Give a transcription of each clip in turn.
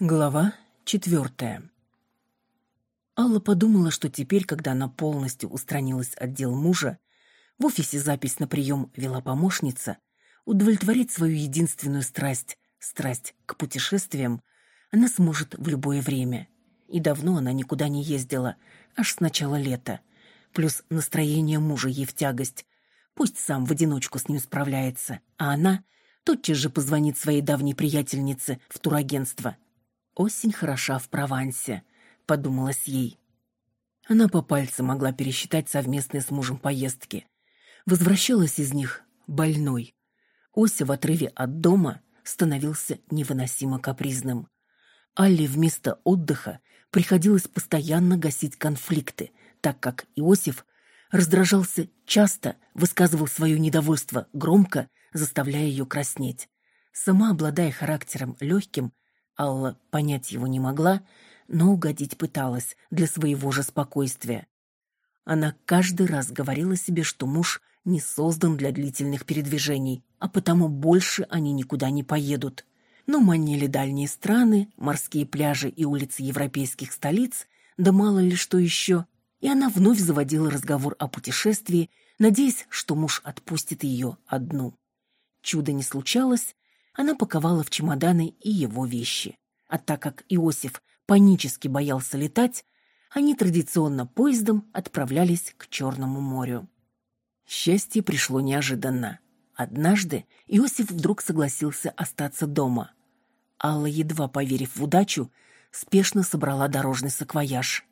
Глава четвертая. Алла подумала, что теперь, когда она полностью устранилась от дел мужа, в офисе запись на прием вела помощница, удовлетворить свою единственную страсть, страсть к путешествиям, она сможет в любое время. И давно она никуда не ездила, аж с начала лета. Плюс настроение мужа ей в тягость. Пусть сам в одиночку с ним справляется, а она тотчас же позвонит своей давней приятельнице в турагентство – Осень хороша в Провансе, подумалось ей. Она по пальцам могла пересчитать совместные с мужем поездки. Возвращалась из них больной. Ося в отрыве от дома становился невыносимо капризным. Алле вместо отдыха приходилось постоянно гасить конфликты, так как Иосиф раздражался часто, высказывал свое недовольство громко, заставляя ее краснеть. Сама, обладая характером легким, Алла понять его не могла, но угодить пыталась для своего же спокойствия. Она каждый раз говорила себе, что муж не создан для длительных передвижений, а потому больше они никуда не поедут. Но манили дальние страны, морские пляжи и улицы европейских столиц, да мало ли что еще, и она вновь заводила разговор о путешествии, надеясь, что муж отпустит ее одну. Чудо не случалось, она паковала в чемоданы и его вещи. А так как Иосиф панически боялся летать, они традиционно поездом отправлялись к Черному морю. Счастье пришло неожиданно. Однажды Иосиф вдруг согласился остаться дома. Алла, едва поверив в удачу, спешно собрала дорожный саквояж.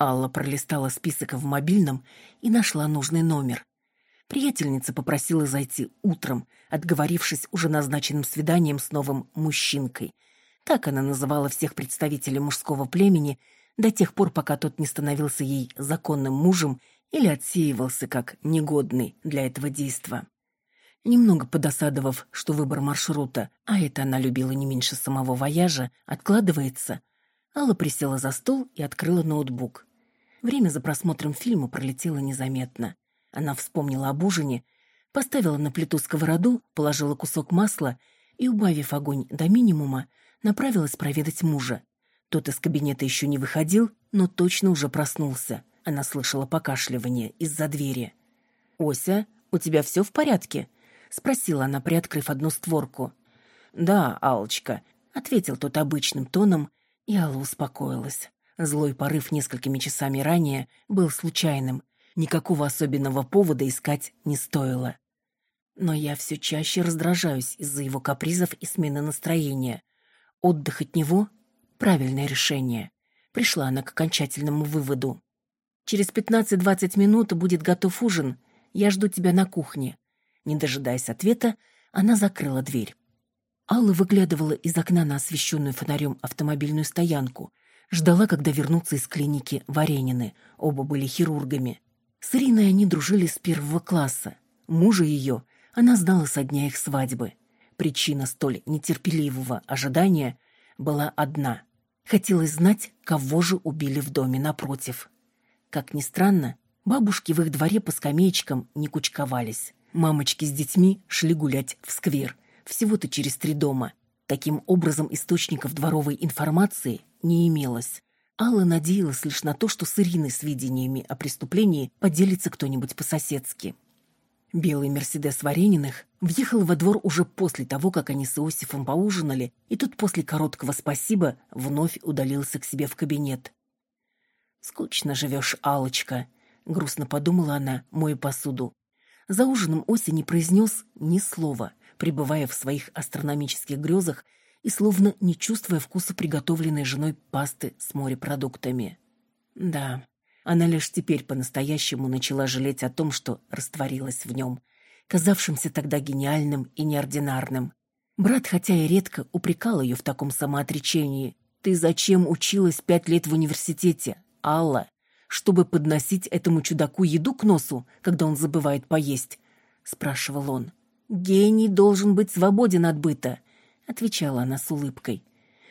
Алла пролистала список в мобильном и нашла нужный номер. Приятельница попросила зайти утром, отговорившись уже назначенным свиданием с новым мужчинкой. Так она называла всех представителей мужского племени до тех пор, пока тот не становился ей законным мужем или отсеивался как негодный для этого действа. Немного подосадовав, что выбор маршрута, а это она любила не меньше самого вояжа, откладывается, Алла присела за стол и открыла ноутбук. Время за просмотром фильма пролетело незаметно. Она вспомнила об ужине, поставила на плиту сковороду, положила кусок масла и, убавив огонь до минимума, направилась проведать мужа. Тот из кабинета еще не выходил, но точно уже проснулся. Она слышала покашливание из-за двери. «Ося, у тебя все в порядке?» — спросила она, приоткрыв одну створку. «Да, Алочка», — ответил тот обычным тоном, и Алла успокоилась. Злой порыв несколькими часами ранее был случайным, Никакого особенного повода искать не стоило. Но я все чаще раздражаюсь из-за его капризов и смены настроения. Отдых от него — правильное решение. Пришла она к окончательному выводу. «Через пятнадцать-двадцать минут будет готов ужин. Я жду тебя на кухне». Не дожидаясь ответа, она закрыла дверь. Алла выглядывала из окна на освещенную фонарем автомобильную стоянку. Ждала, когда вернутся из клиники Варенины. Оба были хирургами. С Ириной они дружили с первого класса. Мужа ее она знала со дня их свадьбы. Причина столь нетерпеливого ожидания была одна. Хотелось знать, кого же убили в доме напротив. Как ни странно, бабушки в их дворе по скамеечкам не кучковались. Мамочки с детьми шли гулять в сквер, всего-то через три дома. Таким образом, источников дворовой информации не имелось. Алла надеялась лишь на то, что с Ириной сведениями о преступлении поделится кто-нибудь по-соседски. Белый «Мерседес» Варениных въехал во двор уже после того, как они с Иосифом поужинали, и тут после короткого «спасибо» вновь удалился к себе в кабинет. «Скучно живешь, алочка грустно подумала она, моя посуду. За ужином Ося не произнес ни слова, пребывая в своих астрономических грезах и словно не чувствуя вкуса приготовленной женой пасты с морепродуктами. Да, она лишь теперь по-настоящему начала жалеть о том, что растворилась в нем, казавшимся тогда гениальным и неординарным. Брат, хотя и редко, упрекал ее в таком самоотречении. «Ты зачем училась пять лет в университете, Алла? Чтобы подносить этому чудаку еду к носу, когда он забывает поесть?» — спрашивал он. «Гений должен быть свободен от быта отвечала она с улыбкой.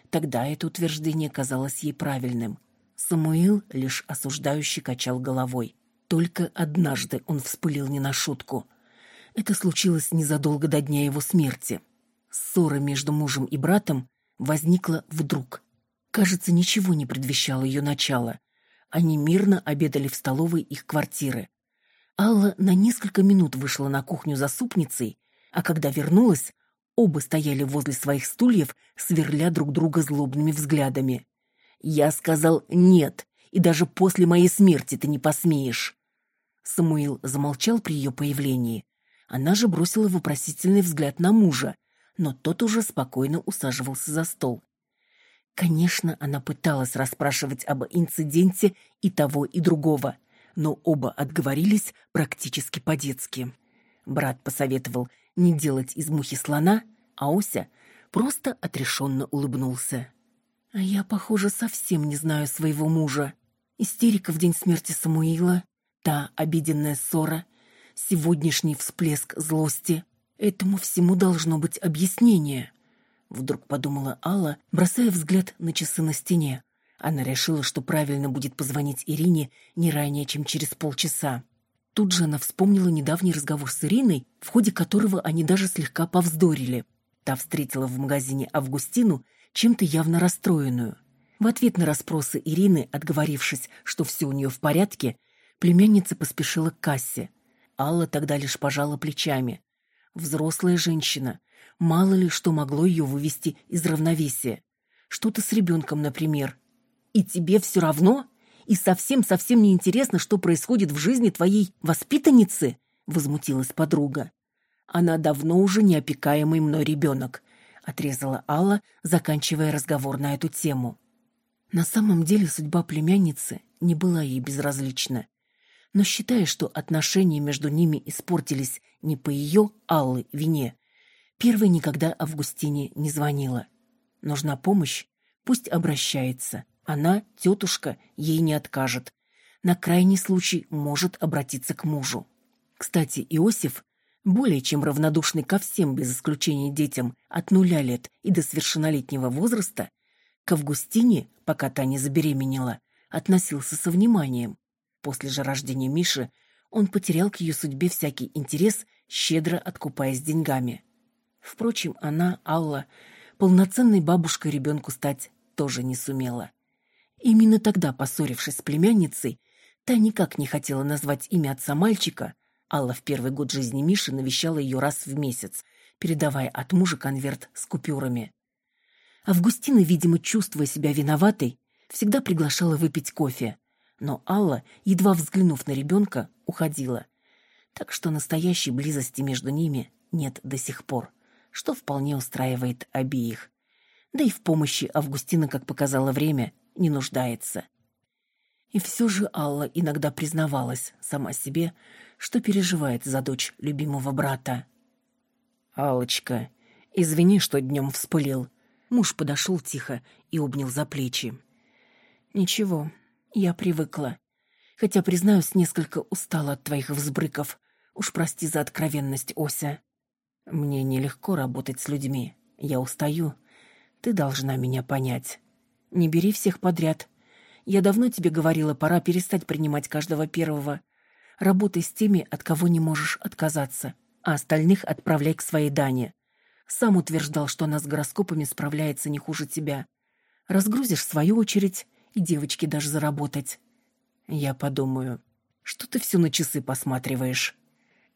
Тогда это утверждение казалось ей правильным. Самуил лишь осуждающе качал головой. Только однажды он вспылил не на шутку. Это случилось незадолго до дня его смерти. Ссора между мужем и братом возникла вдруг. Кажется, ничего не предвещало ее начала. Они мирно обедали в столовой их квартиры. Алла на несколько минут вышла на кухню за супницей, а когда вернулась, оба стояли возле своих стульев, сверля друг друга злобными взглядами. «Я сказал нет, и даже после моей смерти ты не посмеешь!» Самуил замолчал при ее появлении. Она же бросила вопросительный взгляд на мужа, но тот уже спокойно усаживался за стол. Конечно, она пыталась расспрашивать об инциденте и того, и другого, но оба отговорились практически по-детски. Брат посоветовал не делать из мухи слона, а Ося просто отрешенно улыбнулся. «А я, похоже, совсем не знаю своего мужа. Истерика в день смерти Самуила, та обиденная ссора, сегодняшний всплеск злости. Этому всему должно быть объяснение». Вдруг подумала Алла, бросая взгляд на часы на стене. Она решила, что правильно будет позвонить Ирине не ранее, чем через полчаса. Тут же она вспомнила недавний разговор с Ириной, в ходе которого они даже слегка повздорили. Та встретила в магазине Августину, чем-то явно расстроенную. В ответ на расспросы Ирины, отговорившись, что все у нее в порядке, племянница поспешила к кассе. Алла тогда лишь пожала плечами. Взрослая женщина, Мало ли что могло ее вывести из равновесия. Что-то с ребенком, например. И тебе все равно? И совсем-совсем не интересно, что происходит в жизни твоей воспитанницы? Возмутилась подруга. Она давно уже неопекаемый мной ребенок, отрезала Алла, заканчивая разговор на эту тему. На самом деле судьба племянницы не была ей безразлична. Но считая, что отношения между ними испортились не по ее, Аллы, вине, Первой никогда Августине не звонила. Нужна помощь? Пусть обращается. Она, тетушка, ей не откажет. На крайний случай может обратиться к мужу. Кстати, Иосиф, более чем равнодушный ко всем, без исключения детям, от нуля лет и до совершеннолетнего возраста, к Августине, пока та не забеременела, относился со вниманием. После же рождения Миши он потерял к ее судьбе всякий интерес, щедро откупаясь деньгами. Впрочем, она, Алла, полноценной бабушкой ребенку стать тоже не сумела. Именно тогда, поссорившись с племянницей, та никак не хотела назвать имя отца мальчика. Алла в первый год жизни Миши навещала ее раз в месяц, передавая от мужа конверт с купюрами. Августина, видимо, чувствуя себя виноватой, всегда приглашала выпить кофе. Но Алла, едва взглянув на ребенка, уходила. Так что настоящей близости между ними нет до сих пор что вполне устраивает обеих. Да и в помощи Августина, как показало время, не нуждается. И все же Алла иногда признавалась сама себе, что переживает за дочь любимого брата. Алочка, извини, что днем вспылил». Муж подошел тихо и обнял за плечи. «Ничего, я привыкла. Хотя, признаюсь, несколько устала от твоих взбрыков. Уж прости за откровенность, Ося». Мне нелегко работать с людьми. Я устаю. Ты должна меня понять. Не бери всех подряд. Я давно тебе говорила, пора перестать принимать каждого первого. Работай с теми, от кого не можешь отказаться, а остальных отправляй к своей Дане. Сам утверждал, что она с гороскопами справляется не хуже тебя. Разгрузишь свою очередь, и девочки даже заработать. Я подумаю, что ты все на часы посматриваешь.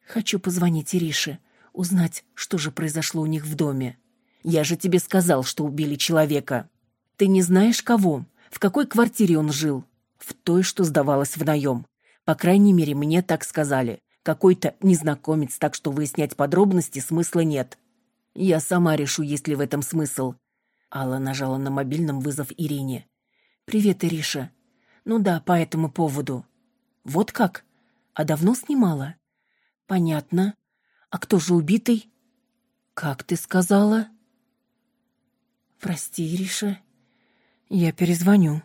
Хочу позвонить Ирише узнать, что же произошло у них в доме. Я же тебе сказал, что убили человека. Ты не знаешь, кого? В какой квартире он жил? В той, что сдавалась в наем. По крайней мере, мне так сказали. Какой-то незнакомец, так что выяснять подробности смысла нет. Я сама решу, есть ли в этом смысл. Алла нажала на мобильном вызов Ирине. «Привет, Ириша. Ну да, по этому поводу». «Вот как? А давно снимала?» «Понятно. А кто же убитый? Как ты сказала? Прости, Ириша. Я перезвоню.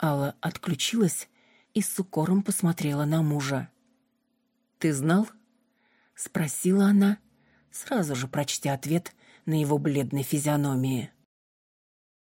Алла отключилась и с укором посмотрела на мужа. Ты знал? спросила она, сразу же прочтя ответ на его бледной физиономии.